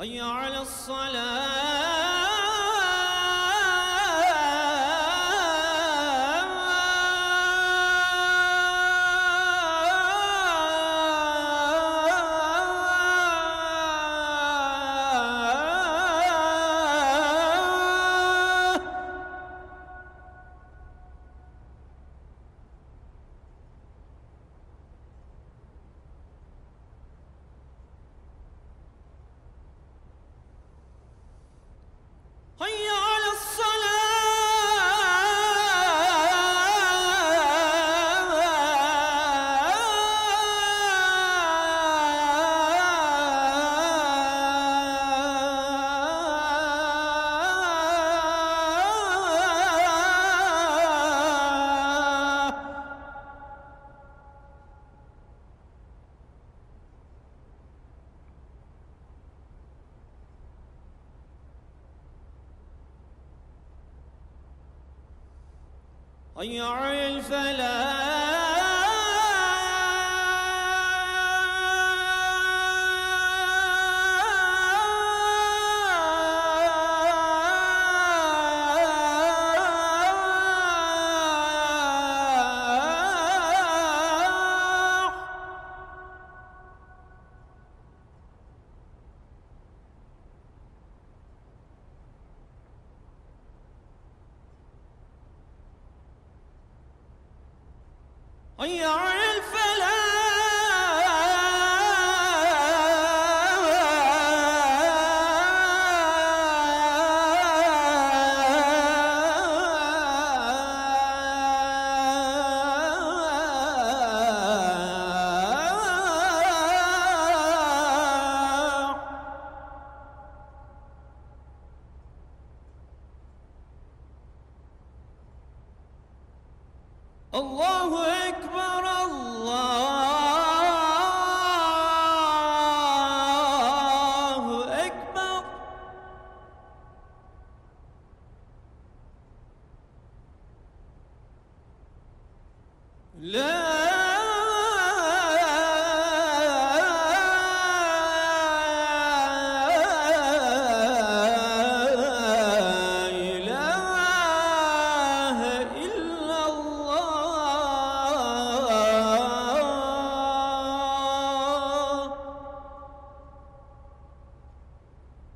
هيا على الصلاة. هيا على الفلاح أيها الله أكبر الله أكبر. لا